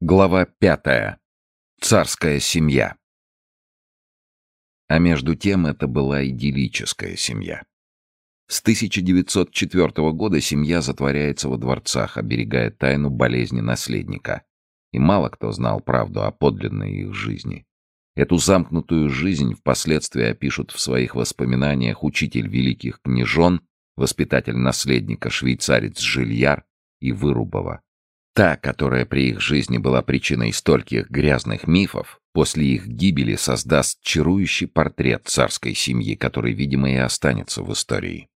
Глава пятая. Царская семья. А между тем это была идиллическая семья. С 1904 года семья затворяется во дворцах, оберегая тайну болезни наследника. И мало кто знал правду о подлинной их жизни. Эту замкнутую жизнь впоследствии опишут в своих воспоминаниях учитель великих княжон, воспитатель наследника швейцарец Жильяр и Вырубова. Та, которая при их жизни была причиной стольких грязных мифов, после их гибели создаст чарующий портрет царской семьи, который, видимо, и останется в истории.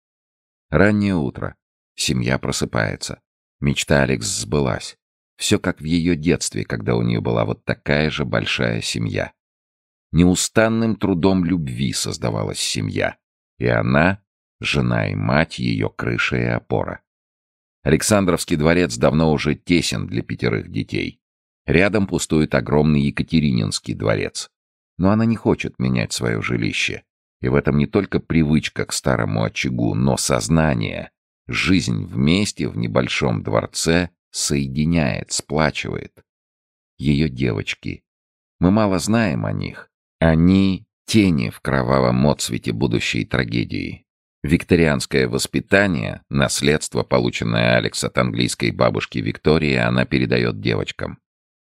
Раннее утро. Семья просыпается. Мечта Алекс сбылась. Все как в ее детстве, когда у нее была вот такая же большая семья. Неустанным трудом любви создавалась семья. И она, жена и мать, ее крыша и опора. Александровский дворец давно уже тесен для пятерых детей. Рядом пустует огромный Екатерининский дворец. Но она не хочет менять свое жилище. И в этом не только привычка к старому очагу, но сознание. Жизнь вместе в небольшом дворце соединяет, сплачивает. Ее девочки. Мы мало знаем о них. Они — тени в кровавом отсвете будущей трагедии. Викторианское воспитание, наследство, полученное Алекс от английской бабушки Виктории, она передает девочкам.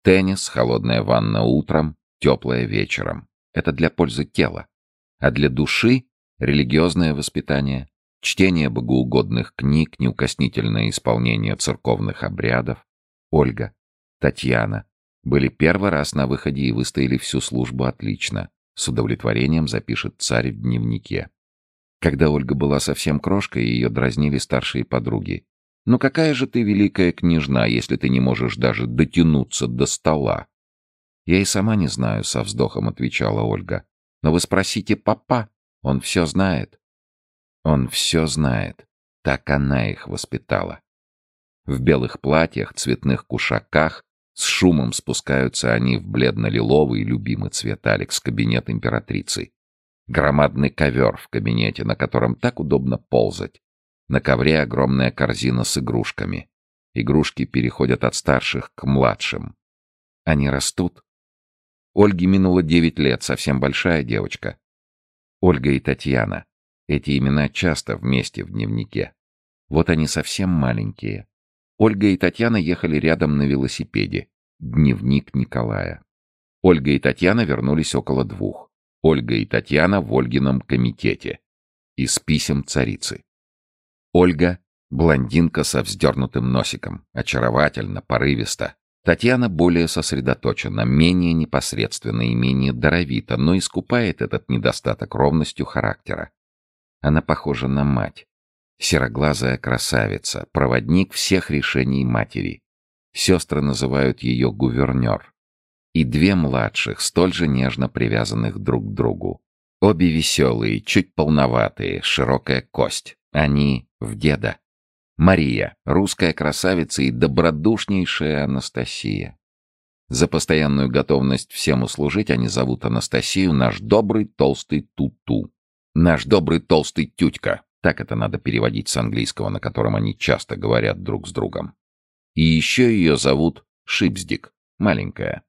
Теннис, холодная ванна утром, теплая вечером. Это для пользы тела. А для души — религиозное воспитание, чтение богоугодных книг, неукоснительное исполнение церковных обрядов. Ольга, Татьяна были первый раз на выходе и выстояли всю службу отлично. С удовлетворением запишет царь в дневнике. Когда Ольга была совсем крошкой, ее дразнили старшие подруги. «Ну какая же ты великая княжна, если ты не можешь даже дотянуться до стола?» «Я и сама не знаю», — со вздохом отвечала Ольга. «Но вы спросите папа, он все знает». «Он все знает. Так она их воспитала». В белых платьях, цветных кушаках, с шумом спускаются они в бледно-лиловый любимый цвет Алекс кабинет императрицы. Громадный ковер в кабинете, на котором так удобно ползать. На ковре огромная корзина с игрушками. Игрушки переходят от старших к младшим. Они растут. Ольге минуло девять лет, совсем большая девочка. Ольга и Татьяна. Эти имена часто вместе в дневнике. Вот они совсем маленькие. Ольга и Татьяна ехали рядом на велосипеде. Дневник Николая. Ольга и Татьяна вернулись около двух. Ольга и Татьяна в Ольгином комитете. Из писем царицы. Ольга — блондинка со вздернутым носиком, очаровательно, порывисто. Татьяна более сосредоточена, менее непосредственно и менее даровита, но искупает этот недостаток ровностью характера. Она похожа на мать. Сероглазая красавица, проводник всех решений матери. Сестры называют ее гувернер и две младших, столь же нежно привязанных друг к другу. Обе веселые, чуть полноватые, широкая кость. Они в деда. Мария, русская красавица и добродушнейшая Анастасия. За постоянную готовность всем услужить они зовут Анастасию наш добрый толстый Туту. Наш добрый толстый Тютька. Так это надо переводить с английского, на котором они часто говорят друг с другом. И еще ее зовут Шипсдик, маленькая.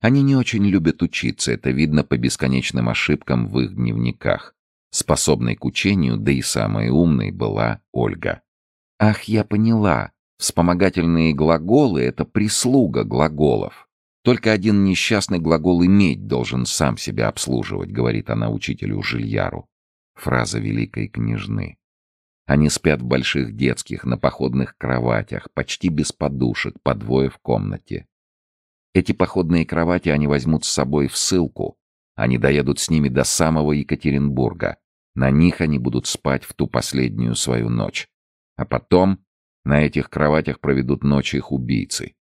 Они не очень любят учиться, это видно по бесконечным ошибкам в их дневниках. Способной к учению, да и самой умной была Ольга. Ах, я поняла. Вспомогательные глаголы — это прислуга глаголов. Только один несчастный глагол «иметь» должен сам себя обслуживать, говорит она учителю Жильяру. Фраза великой княжны. Они спят в больших детских, на походных кроватях, почти без подушек, по двое в комнате. Эти походные кровати они возьмут с собой в ссылку. Они доедут с ними до самого Екатеринбурга. На них они будут спать в ту последнюю свою ночь. А потом на этих кроватях проведут ночь их убийцы.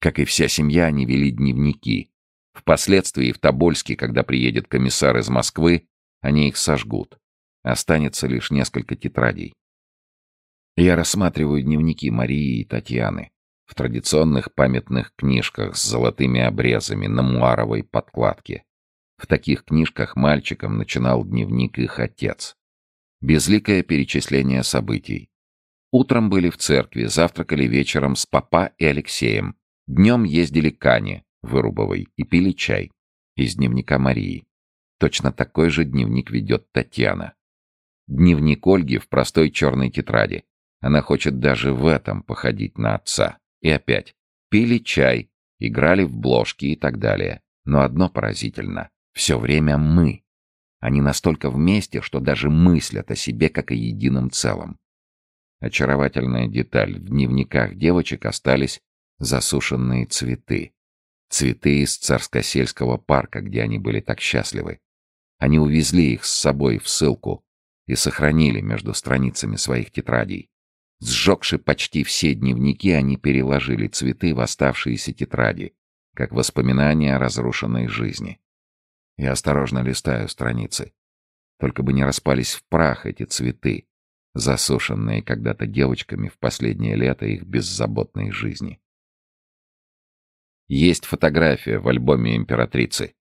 Как и вся семья, они вели дневники. Впоследствии в Тобольске, когда приедет комиссар из Москвы, они их сожгут. Останется лишь несколько тетрадей. Я рассматриваю дневники Марии и Татьяны в традиционных памятных книжках с золотыми обрезами на муаровой подкладке. В таких книжках мальчиком начинал дневник их отец. Безликое перечисление событий. Утром были в церкви, завтракали вечером с папа и Алексеем. Днем ездили к Ане, Вырубовой, и пили чай. Из дневника Марии. Точно такой же дневник ведет Татьяна. Дневник Ольги в простой черной тетради. Она хочет даже в этом походить на отца. И опять. Пили чай, играли в бложки и так далее. Но одно поразительно. Все время мы. Они настолько вместе, что даже мыслят о себе как о едином целом. Очаровательная деталь. В дневниках девочек остались засушенные цветы. Цветы из царско-сельского парка, где они были так счастливы. Они увезли их с собой в ссылку и сохранили между страницами своих тетрадей. Сжегши почти все дневники, они переложили цветы в оставшиеся тетради, как воспоминания о разрушенной жизни. Я осторожно листаю страницы. Только бы не распались в прах эти цветы, засушенные когда-то девочками в последнее лето их беззаботной жизни. Есть фотография в альбоме императрицы.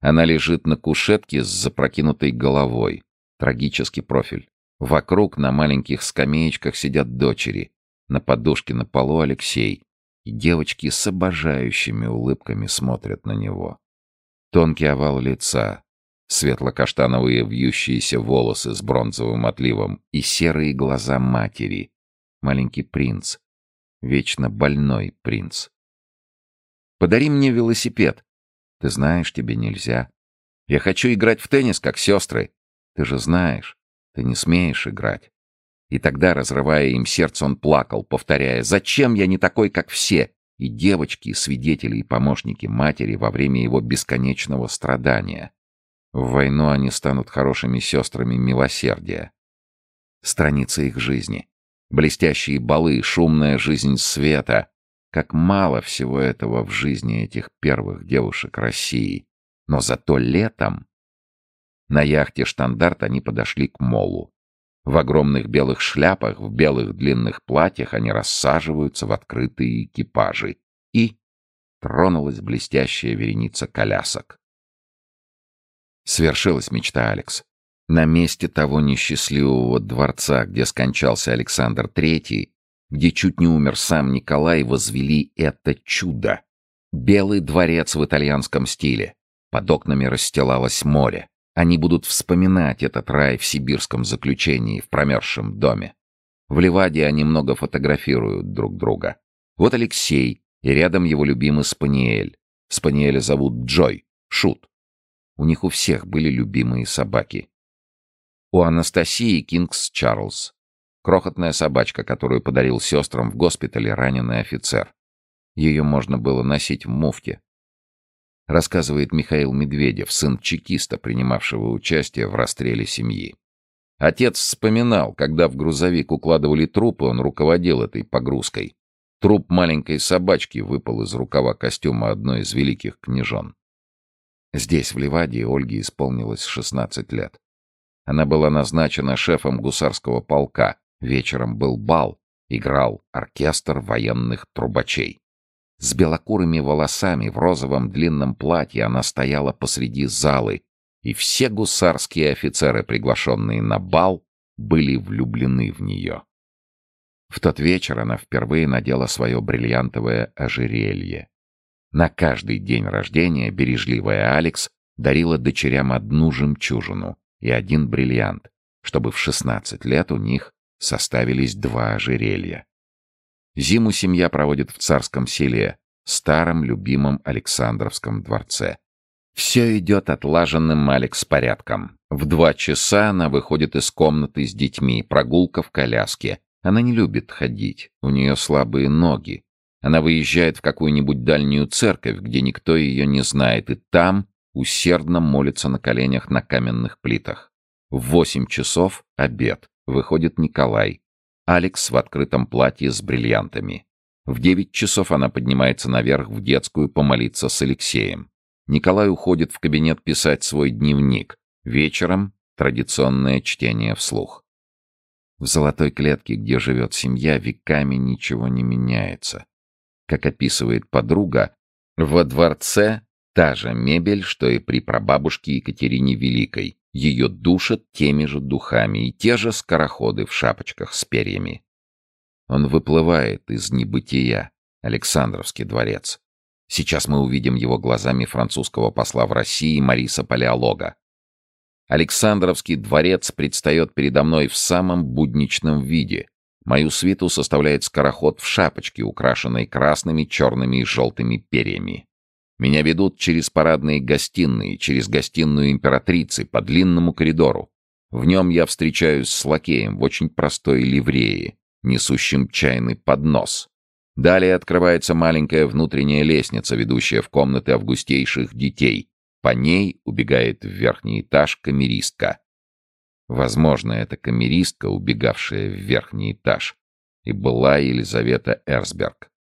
Она лежит на кушетке с запрокинутой головой. Трагический профиль. Вокруг на маленьких скамеечках сидят дочери. На подушке на полу Алексей. И девочки с обожающими улыбками смотрят на него. Тонкий овал лица, светло-каштановые вьющиеся волосы с бронзовым отливом и серые глаза матери. Маленький принц. Вечно больной принц. Подари мне велосипед. Ты знаешь, тебе нельзя. Я хочу играть в теннис, как сестры. Ты же знаешь, ты не смеешь играть. И тогда, разрывая им сердце, он плакал, повторяя, «Зачем я не такой, как все?» И девочки, свидетели и помощники матери во время его бесконечного страдания. В войну они станут хорошими сестрами милосердия. Страницы их жизни. Блестящие балы, шумная жизнь света, как мало всего этого в жизни этих первых девушек России. Но зато летом... На яхте «Штандарт» они подошли к молу. В огромных белых шляпах, в белых длинных платьях они рассаживаются в открытые экипажи. И тронулась блестящая вереница колясок. Свершилась мечта Алекс. На месте того несчастливого дворца, где скончался Александр Третий, где чуть не умер сам Николай, возвели это чудо. Белый дворец в итальянском стиле. Под окнами расстилалось море. Они будут вспоминать этот рай в сибирском заключении, в промерзшем доме. В Ливаде они много фотографируют друг друга. Вот Алексей, и рядом его любимый Спаниель. Спаниеля зовут Джой, Шут. У них у всех были любимые собаки. У Анастасии Кингс Чарльз. Крохотная собачка, которую подарил сестрам в госпитале раненый офицер. Ее можно было носить в муфте. Рассказывает Михаил Медведев, сын чекиста, принимавшего участие в расстреле семьи. Отец вспоминал, когда в грузовик укладывали трупы, он руководил этой погрузкой. Труп маленькой собачки выпал из рукава костюма одной из великих княжон. Здесь, в Ливаде, Ольге исполнилось 16 лет. Она была назначена шефом гусарского полка, Вечером был бал, играл оркестр военных трубачей. С белокурыми волосами в розовом длинном платье она стояла посреди залы, и все гусарские офицеры, приглашенные на бал, были влюблены в нее. В тот вечер она впервые надела свое бриллиантовое ожерелье. На каждый день рождения бережливая Алекс дарила дочерям одну жемчужину и один бриллиант, чтобы в 16 лет у них составились два ожерелья. Зиму семья проводит в царском селе, старом любимом Александровском дворце. Все идет отлаженным Алекс порядком. В два часа она выходит из комнаты с детьми, прогулка в коляске. Она не любит ходить, у нее слабые ноги. Она выезжает в какую-нибудь дальнюю церковь, где никто ее не знает, и там усердно молится на коленях на каменных плитах. В восемь часов — обед. Выходит Николай. Алекс в открытом платье с бриллиантами. В девять часов она поднимается наверх в детскую помолиться с Алексеем. Николай уходит в кабинет писать свой дневник. Вечером традиционное чтение вслух. В золотой клетке, где живет семья, веками ничего не меняется. Как описывает подруга, во дворце та же мебель, что и при прабабушке Екатерине Великой. Ее душат теми же духами и те же скороходы в шапочках с перьями. Он выплывает из небытия, Александровский дворец. Сейчас мы увидим его глазами французского посла в России Мариса Палеолога. Александровский дворец предстает передо мной в самом будничном виде. Мою свиту составляет скороход в шапочке, украшенной красными, черными и желтыми перьями. Меня ведут через парадные гостиные, через гостиную императрицы, по длинному коридору. В нем я встречаюсь с лакеем в очень простой ливрее, несущим чайный поднос. Далее открывается маленькая внутренняя лестница, ведущая в комнаты августейших детей, по ней убегает в верхний этаж камеристка. Возможно, это камеристка, убегавшая в верхний этаж, и была Елизавета Эрсберг.